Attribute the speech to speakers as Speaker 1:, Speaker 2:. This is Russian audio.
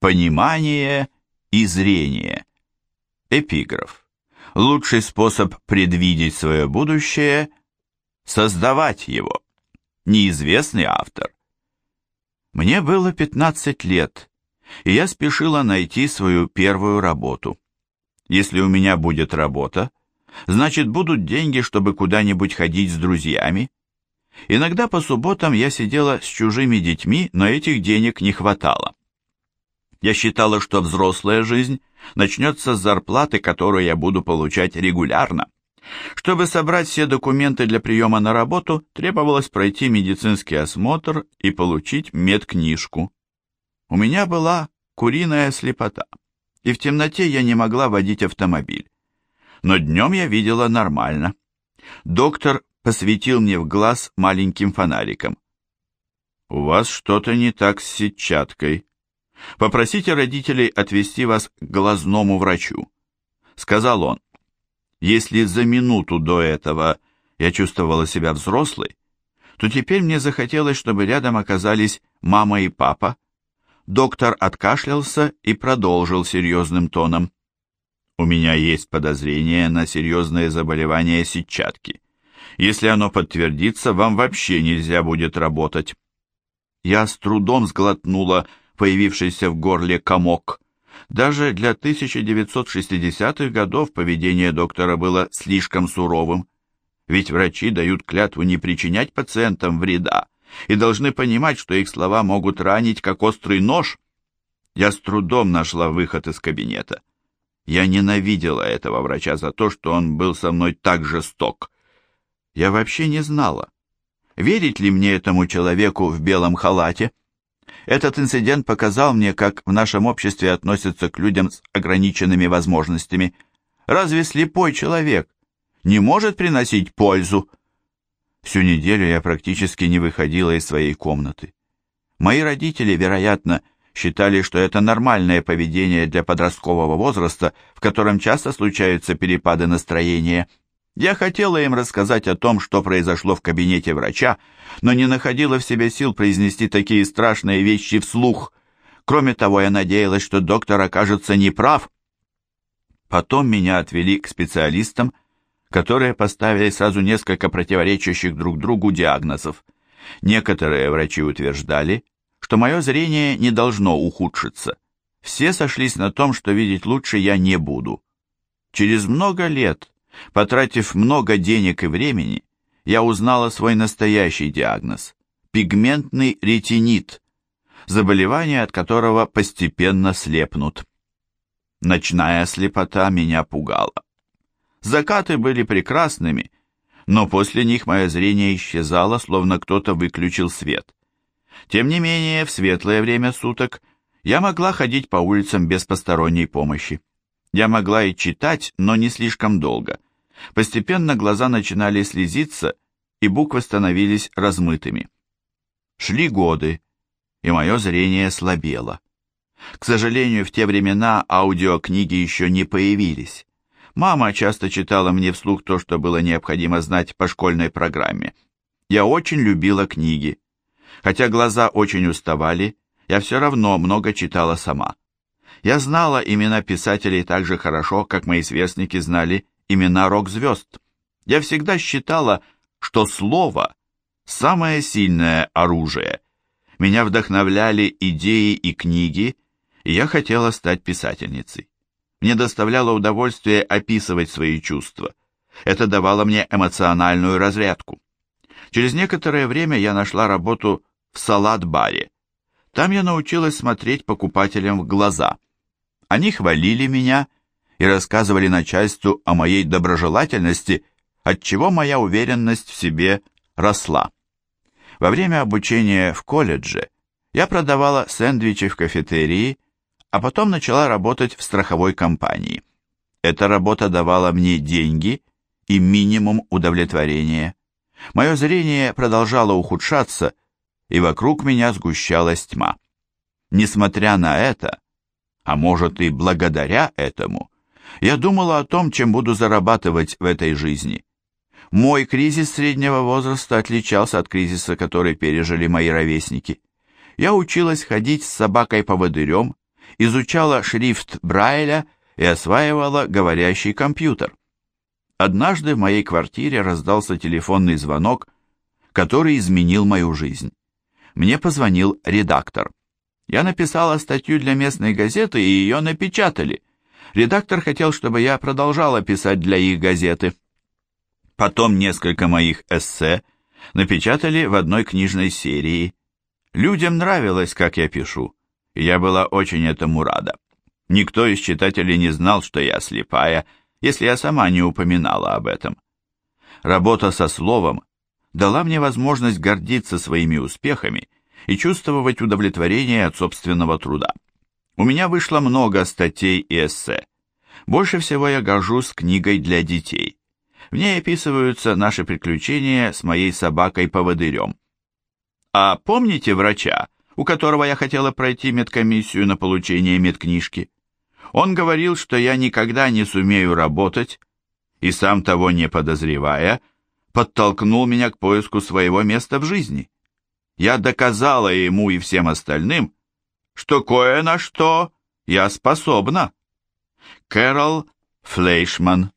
Speaker 1: Понимание и зрение. Эпиграф. Лучший способ предвидеть свое будущее – создавать его. Неизвестный автор. Мне было 15 лет, и я спешила найти свою первую работу. Если у меня будет работа, значит будут деньги, чтобы куда-нибудь ходить с друзьями. Иногда по субботам я сидела с чужими детьми, но этих денег не хватало. Я считала, что взрослая жизнь начнется с зарплаты, которую я буду получать регулярно. Чтобы собрать все документы для приема на работу, требовалось пройти медицинский осмотр и получить медкнижку. У меня была куриная слепота, и в темноте я не могла водить автомобиль. Но днем я видела нормально. Доктор посветил мне в глаз маленьким фонариком. «У вас что-то не так с сетчаткой», Попросите родителей отвезти вас к глазному врачу. Сказал он. Если за минуту до этого я чувствовала себя взрослой, то теперь мне захотелось, чтобы рядом оказались мама и папа. Доктор откашлялся и продолжил серьезным тоном. У меня есть подозрение на серьезное заболевание сетчатки. Если оно подтвердится, вам вообще нельзя будет работать. Я с трудом сглотнула появившийся в горле комок. Даже для 1960-х годов поведение доктора было слишком суровым, ведь врачи дают клятву не причинять пациентам вреда и должны понимать, что их слова могут ранить, как острый нож. Я с трудом нашла выход из кабинета. Я ненавидела этого врача за то, что он был со мной так жесток. Я вообще не знала, верить ли мне этому человеку в белом халате. Этот инцидент показал мне, как в нашем обществе относятся к людям с ограниченными возможностями. Разве слепой человек не может приносить пользу? Всю неделю я практически не выходила из своей комнаты. Мои родители, вероятно, считали, что это нормальное поведение для подросткового возраста, в котором часто случаются перепады настроения – я хотела им рассказать о том, что произошло в кабинете врача, но не находила в себе сил произнести такие страшные вещи вслух. Кроме того, я надеялась, что доктор окажется неправ. Потом меня отвели к специалистам, которые поставили сразу несколько противоречащих друг другу диагнозов. Некоторые врачи утверждали, что мое зрение не должно ухудшиться. Все сошлись на том, что видеть лучше я не буду. Через много лет Потратив много денег и времени, я узнала свой настоящий диагноз – пигментный ретинит, заболевание от которого постепенно слепнут. Ночная слепота меня пугала. Закаты были прекрасными, но после них мое зрение исчезало, словно кто-то выключил свет. Тем не менее, в светлое время суток я могла ходить по улицам без посторонней помощи. Я могла и читать, но не слишком долго – Постепенно глаза начинали слезиться, и буквы становились размытыми. Шли годы, и мое зрение слабело. К сожалению, в те времена аудиокниги еще не появились. Мама часто читала мне вслух то, что было необходимо знать по школьной программе. Я очень любила книги. Хотя глаза очень уставали, я все равно много читала сама. Я знала имена писателей так же хорошо, как мои сверстники знали имена рок-звезд. Я всегда считала, что слово – самое сильное оружие. Меня вдохновляли идеи и книги, и я хотела стать писательницей. Мне доставляло удовольствие описывать свои чувства. Это давало мне эмоциональную разрядку. Через некоторое время я нашла работу в салат-баре. Там я научилась смотреть покупателям в глаза. Они хвалили меня и рассказывали начальству о моей доброжелательности, отчего моя уверенность в себе росла. Во время обучения в колледже я продавала сэндвичи в кафетерии, а потом начала работать в страховой компании. Эта работа давала мне деньги и минимум удовлетворения. Мое зрение продолжало ухудшаться, и вокруг меня сгущалась тьма. Несмотря на это, а может и благодаря этому, я думала о том, чем буду зарабатывать в этой жизни. Мой кризис среднего возраста отличался от кризиса, который пережили мои ровесники. Я училась ходить с собакой-поводырем изучала шрифт Брайля и осваивала говорящий компьютер. Однажды в моей квартире раздался телефонный звонок, который изменил мою жизнь. Мне позвонил редактор. Я написала статью для местной газеты, и ее напечатали. Редактор хотел, чтобы я продолжала писать для их газеты. Потом несколько моих эссе напечатали в одной книжной серии. Людям нравилось, как я пишу, и я была очень этому рада. Никто из читателей не знал, что я слепая, если я сама не упоминала об этом. Работа со словом дала мне возможность гордиться своими успехами и чувствовать удовлетворение от собственного труда. У меня вышло много статей и эссе. Больше всего я горжусь книгой для детей. В ней описываются наши приключения с моей собакой-поводырем. А помните врача, у которого я хотела пройти медкомиссию на получение медкнижки? Он говорил, что я никогда не сумею работать, и сам того не подозревая, подтолкнул меня к поиску своего места в жизни. Я доказала ему и всем остальным, что кое на что я способна. Кэрол Флейшман